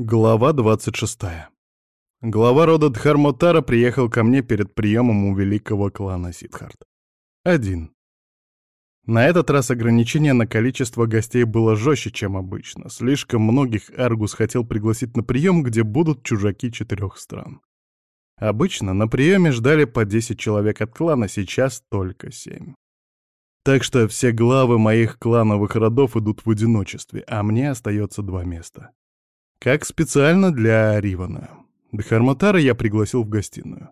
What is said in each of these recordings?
Глава 26. Глава рода Дхармотара приехал ко мне перед приемом у великого клана Сидхарт. Один. На этот раз ограничение на количество гостей было жестче, чем обычно. Слишком многих Аргус хотел пригласить на прием, где будут чужаки четырех стран. Обычно на приеме ждали по 10 человек от клана, сейчас только 7. Так что все главы моих клановых родов идут в одиночестве, а мне остается два места. Как специально для Ривана. Дхарматара я пригласил в гостиную.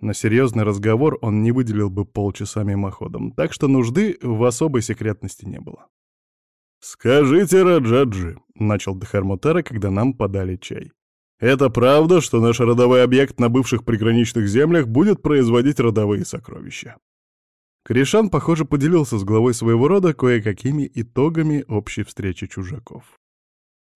На серьезный разговор он не выделил бы полчаса мимоходом, так что нужды в особой секретности не было. «Скажите, Раджаджи», — начал Дхарматара, когда нам подали чай. «Это правда, что наш родовой объект на бывших приграничных землях будет производить родовые сокровища?» Кришан, похоже, поделился с главой своего рода кое-какими итогами общей встречи чужаков.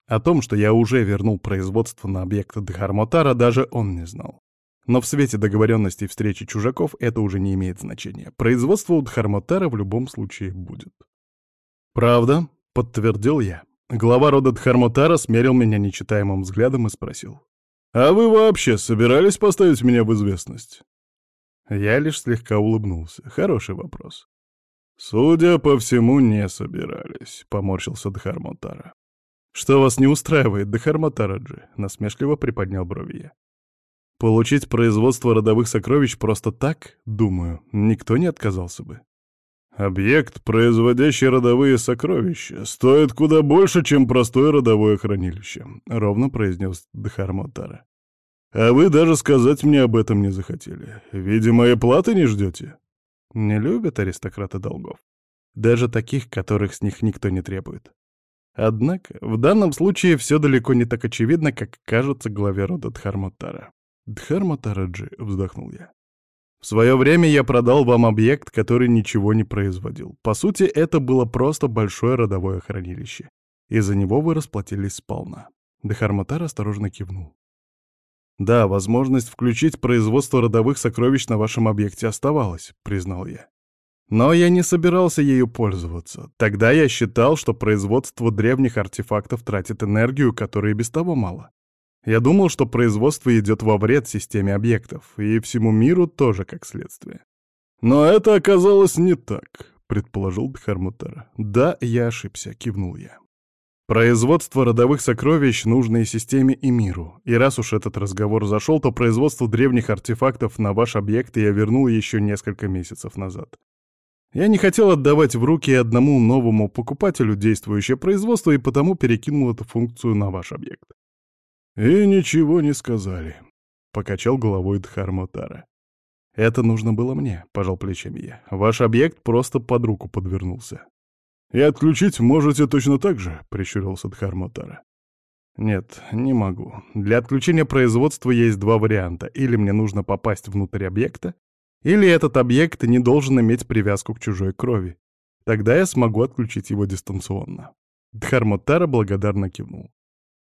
О том, что я уже вернул производство на объект Дхармотара, даже он не знал. Но в свете договоренностей встречи чужаков это уже не имеет значения. Производство у Дхармотара в любом случае будет. «Правда?» — подтвердил я. Глава рода Дхармотара смерил меня нечитаемым взглядом и спросил. «А вы вообще собирались поставить меня в известность?» Я лишь слегка улыбнулся. Хороший вопрос. «Судя по всему, не собирались», — поморщился Дхармотара. «Что вас не устраивает, Дахарма Тараджи?» — насмешливо приподнял брови я. «Получить производство родовых сокровищ просто так, думаю, никто не отказался бы». «Объект, производящий родовые сокровища, стоит куда больше, чем простое родовое хранилище», — ровно произнес Дхармотара. «А вы даже сказать мне об этом не захотели. Видимо, и платы не ждете». Не любят аристократы долгов. Даже таких, которых с них никто не требует. Однако, в данном случае все далеко не так очевидно, как кажется главе рода Дхармотара. «Дхармотараджи», — вздохнул я. «В свое время я продал вам объект, который ничего не производил. По сути, это было просто большое родовое хранилище. И за него вы расплатились сполна». Дхармотар осторожно кивнул. «Да, возможность включить производство родовых сокровищ на вашем объекте оставалась», — признал я. Но я не собирался ею пользоваться. Тогда я считал, что производство древних артефактов тратит энергию, которой без того мало. Я думал, что производство идет во вред системе объектов, и всему миру тоже как следствие. «Но это оказалось не так», — предположил Дхармутара. «Да, я ошибся», — кивнул я. Производство родовых сокровищ нужно и системе, и миру. И раз уж этот разговор зашел, то производство древних артефактов на ваш объект я вернул еще несколько месяцев назад. Я не хотел отдавать в руки одному новому покупателю действующее производство и потому перекинул эту функцию на ваш объект. «И ничего не сказали», — покачал головой Дхармотара. «Это нужно было мне», — пожал плечами я. «Ваш объект просто под руку подвернулся». «И отключить можете точно так же?» — прищурился Дхармотара. «Нет, не могу. Для отключения производства есть два варианта. Или мне нужно попасть внутрь объекта, или этот объект не должен иметь привязку к чужой крови. Тогда я смогу отключить его дистанционно. Дхармотара благодарно кивнул.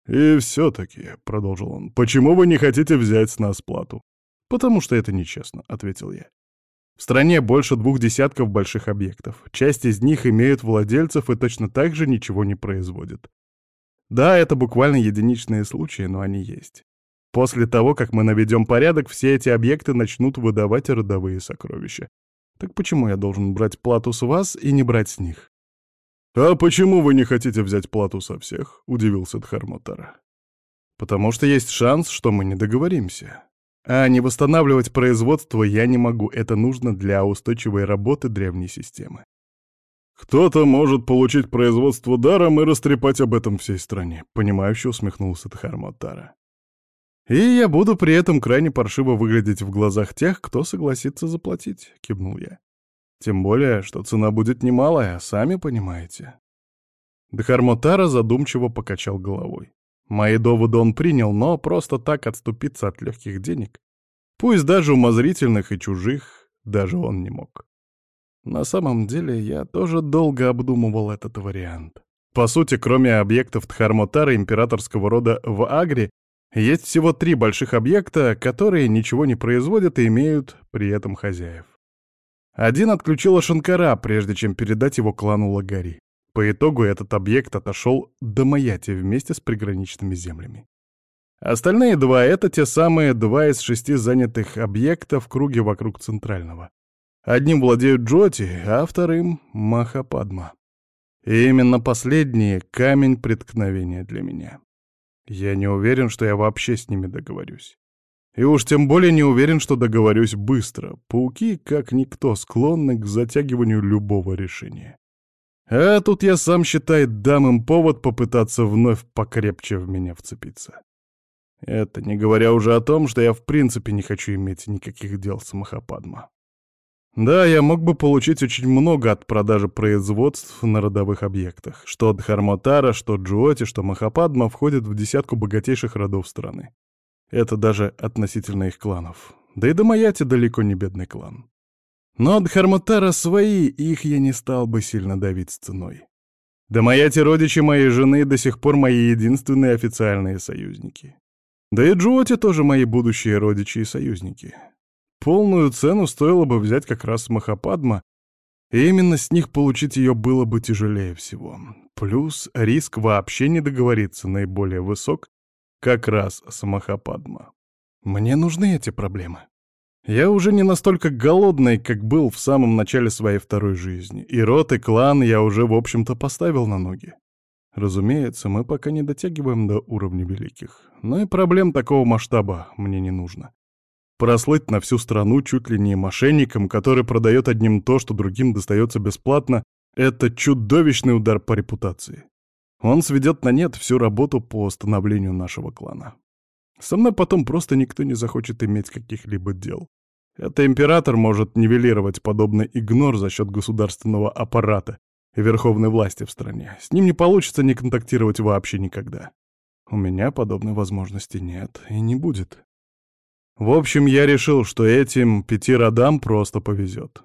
«И все-таки», — продолжил он, — «почему вы не хотите взять с нас плату?» «Потому что это нечестно», — ответил я. В стране больше двух десятков больших объектов. Часть из них имеют владельцев и точно так же ничего не производят. Да, это буквально единичные случаи, но они есть. После того, как мы наведем порядок, все эти объекты начнут выдавать родовые сокровища. Так почему я должен брать плату с вас и не брать с них? «А почему вы не хотите взять плату со всех?» — удивился Дхармотара. «Потому что есть шанс, что мы не договоримся. А не восстанавливать производство я не могу, это нужно для устойчивой работы древней системы. «Кто-то может получить производство даром и растрепать об этом всей стране», — понимающе усмехнулся Дхармотара. «И я буду при этом крайне паршиво выглядеть в глазах тех, кто согласится заплатить», — кивнул я. «Тем более, что цена будет немалая, сами понимаете». Дхармотара задумчиво покачал головой. Мои доводы он принял, но просто так отступиться от легких денег, пусть даже умозрительных и чужих, даже он не мог. На самом деле, я тоже долго обдумывал этот вариант. По сути, кроме объектов Дхармотара императорского рода в Агре, есть всего три больших объекта, которые ничего не производят и имеют при этом хозяев. Один отключила Шанкара, прежде чем передать его клану Лагари. По итогу этот объект отошел до Маяти вместе с приграничными землями. Остальные два — это те самые два из шести занятых объектов в круге вокруг центрального. Одним владеют Джоти, а вторым — Махападма. И именно последние — камень преткновения для меня. Я не уверен, что я вообще с ними договорюсь. И уж тем более не уверен, что договорюсь быстро. Пауки, как никто, склонны к затягиванию любого решения. А тут я сам, считай, дам им повод попытаться вновь покрепче в меня вцепиться. Это не говоря уже о том, что я в принципе не хочу иметь никаких дел с Махападма. Да, я мог бы получить очень много от продажи производств на родовых объектах. Что Дхармотара, что Джуоти, что Махападма входят в десятку богатейших родов страны. Это даже относительно их кланов. Да и Дамаяти далеко не бедный клан. Но Дхармотара свои, их я не стал бы сильно давить с ценой. Дамаяти родичи моей жены до сих пор мои единственные официальные союзники. Да и Джуоти тоже мои будущие родичи и союзники. Полную цену стоило бы взять как раз Махападма, и именно с них получить ее было бы тяжелее всего. Плюс риск вообще не договориться наиболее высок, как раз с Махападма. Мне нужны эти проблемы. Я уже не настолько голодный, как был в самом начале своей второй жизни, и род и клан я уже, в общем-то, поставил на ноги. Разумеется, мы пока не дотягиваем до уровня великих, но и проблем такого масштаба мне не нужно. Прослыть на всю страну чуть ли не мошенником, который продает одним то, что другим достается бесплатно, это чудовищный удар по репутации. Он сведет на нет всю работу по становлению нашего клана. Со мной потом просто никто не захочет иметь каких-либо дел. Это император может нивелировать подобный игнор за счет государственного аппарата и верховной власти в стране. С ним не получится не контактировать вообще никогда. У меня подобной возможности нет и не будет. В общем, я решил, что этим пяти родам просто повезет.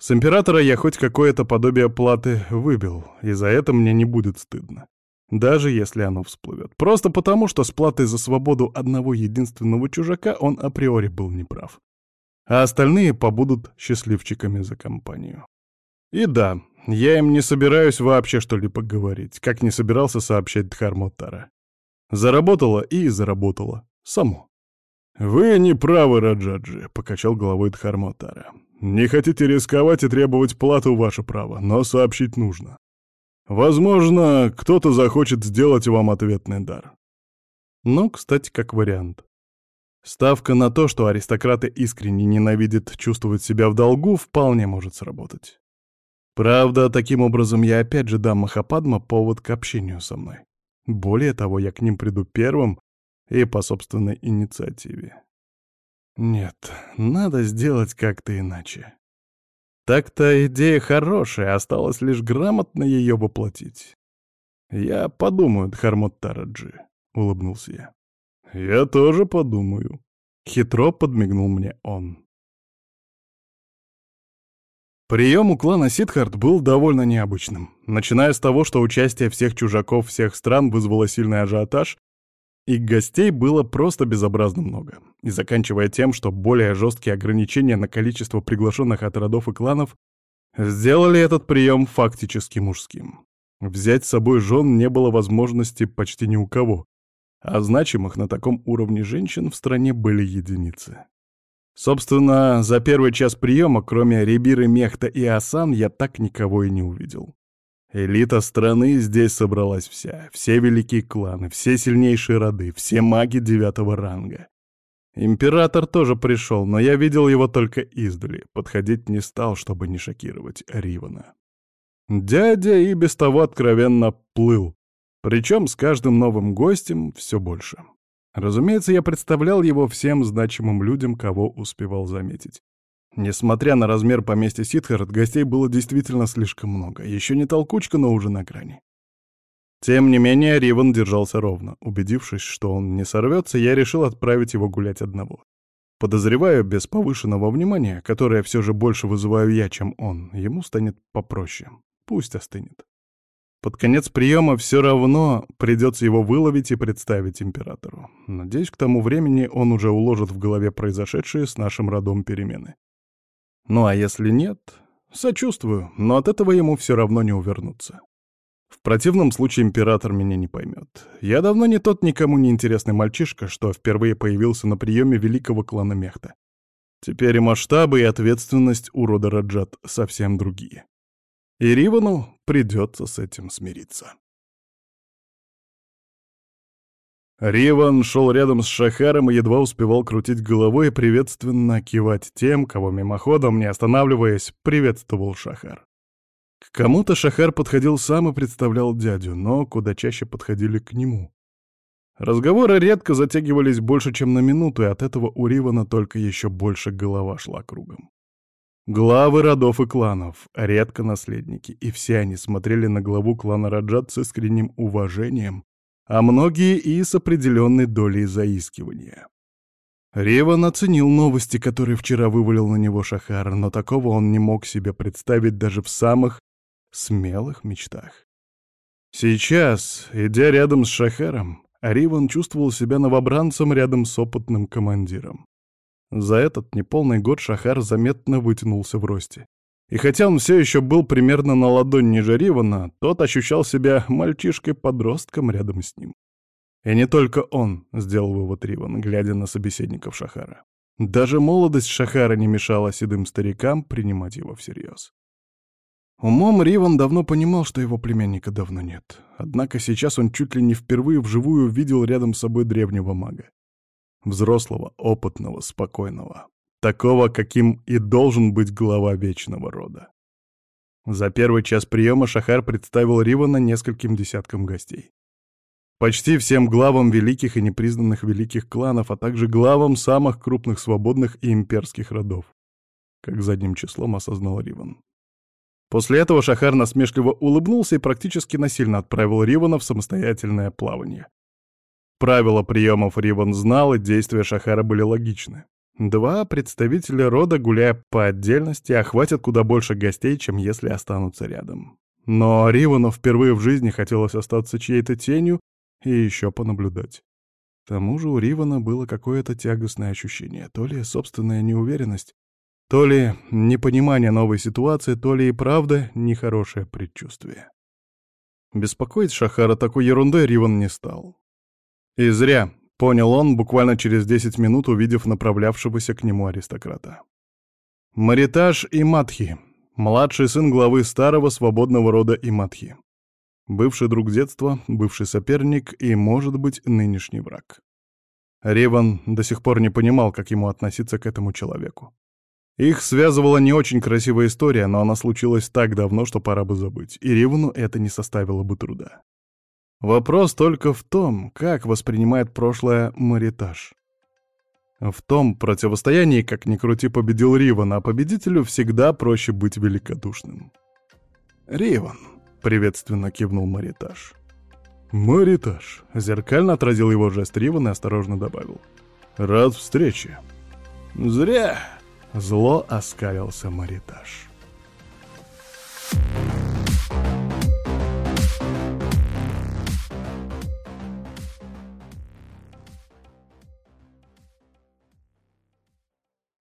С императора я хоть какое-то подобие платы выбил, и за это мне не будет стыдно. Даже если оно всплывет. Просто потому, что с платой за свободу одного единственного чужака он априори был неправ. А остальные побудут счастливчиками за компанию. И да, я им не собираюсь вообще что-либо говорить, как не собирался сообщать Дхармотара. Заработала и заработала. Само. «Вы не правы, Раджаджи», — покачал головой Дхармотара. «Не хотите рисковать и требовать плату — ваше право, но сообщить нужно. Возможно, кто-то захочет сделать вам ответный дар». Ну, кстати, как вариант. Ставка на то, что аристократы искренне ненавидят чувствовать себя в долгу, вполне может сработать. Правда, таким образом я опять же дам Махападма повод к общению со мной. Более того, я к ним приду первым и по собственной инициативе. Нет, надо сделать как-то иначе. Так-то идея хорошая, осталось лишь грамотно ее воплотить. «Я подумаю, Дхармот Тараджи», — улыбнулся я. «Я тоже подумаю», — хитро подмигнул мне он. Прием у клана Сидхарт был довольно необычным. Начиная с того, что участие всех чужаков всех стран вызвало сильный ажиотаж, и гостей было просто безобразно много. И заканчивая тем, что более жесткие ограничения на количество приглашенных от родов и кланов сделали этот прием фактически мужским. Взять с собой жен не было возможности почти ни у кого, а значимых на таком уровне женщин в стране были единицы. Собственно, за первый час приема, кроме Рибиры, Мехта и Асан, я так никого и не увидел. Элита страны здесь собралась вся, все великие кланы, все сильнейшие роды, все маги девятого ранга. Император тоже пришел, но я видел его только издали, подходить не стал, чтобы не шокировать Ривана. Дядя и без того откровенно плыл, причем с каждым новым гостем все больше. Разумеется, я представлял его всем значимым людям, кого успевал заметить. Несмотря на размер поместья Ситхард, гостей было действительно слишком много. Еще не толкучка, но уже на грани. Тем не менее, Риван держался ровно. Убедившись, что он не сорвется, я решил отправить его гулять одного. Подозреваю, без повышенного внимания, которое все же больше вызываю я, чем он, ему станет попроще. Пусть остынет. Под конец приема все равно придется его выловить и представить императору. Надеюсь, к тому времени он уже уложит в голове произошедшие с нашим родом перемены. Ну а если нет, сочувствую, но от этого ему все равно не увернуться. В противном случае император меня не поймет. Я давно не тот никому не интересный мальчишка, что впервые появился на приеме великого клана Мехта. Теперь и масштабы, и ответственность у рода Раджат совсем другие. И Ривану придется с этим смириться. Риван шел рядом с Шахаром и едва успевал крутить головой и приветственно кивать тем, кого мимоходом, не останавливаясь, приветствовал Шахар. К кому-то Шахар подходил сам и представлял дядю, но куда чаще подходили к нему. Разговоры редко затягивались больше, чем на минуту, и от этого у Ривана только еще больше голова шла кругом. Главы родов и кланов, редко наследники, и все они смотрели на главу клана Раджат с искренним уважением, а многие и с определенной долей заискивания. Риван оценил новости, которые вчера вывалил на него Шахар, но такого он не мог себе представить даже в самых смелых мечтах. Сейчас, идя рядом с Шахаром, Риван чувствовал себя новобранцем рядом с опытным командиром. За этот неполный год Шахар заметно вытянулся в росте. И хотя он все еще был примерно на ладонь ниже Ривана, тот ощущал себя мальчишкой-подростком рядом с ним. И не только он сделал вывод Риван, глядя на собеседников Шахара. Даже молодость Шахара не мешала седым старикам принимать его всерьез. Умом Риван давно понимал, что его племянника давно нет. Однако сейчас он чуть ли не впервые вживую видел рядом с собой древнего мага. Взрослого, опытного, спокойного. Такого, каким и должен быть глава Вечного Рода. За первый час приема Шахар представил Ривана нескольким десяткам гостей. Почти всем главам великих и непризнанных великих кланов, а также главам самых крупных свободных и имперских родов. Как задним числом осознал Риван. После этого Шахар насмешливо улыбнулся и практически насильно отправил Ривана в самостоятельное плавание. Правила приемов Риван знал, и действия Шахара были логичны. Два представителя рода, гуляя по отдельности, охватят куда больше гостей, чем если останутся рядом. Но Ривану впервые в жизни хотелось остаться чьей-то тенью и еще понаблюдать. К тому же у Ривана было какое-то тягостное ощущение, то ли собственная неуверенность, то ли непонимание новой ситуации, то ли и правда нехорошее предчувствие. Беспокоить Шахара такой ерундой Риван не стал. И зря, понял он, буквально через 10 минут увидев направлявшегося к нему аристократа. Маритаж и Матхи, младший сын главы старого свободного рода Иматхи. Бывший друг детства, бывший соперник и, может быть, нынешний враг. Реван до сих пор не понимал, как ему относиться к этому человеку. Их связывала не очень красивая история, но она случилась так давно, что пора бы забыть, и Ривну это не составило бы труда. Вопрос только в том, как воспринимает прошлое Маритаж. В том противостоянии, как ни крути, победил Риван, а победителю всегда проще быть великодушным. «Риван», — приветственно кивнул Маритаж. «Маритаж», — зеркально отразил его жест Риван и осторожно добавил. «Рад встрече». «Зря», Зло оскалился Маритаж. Thank.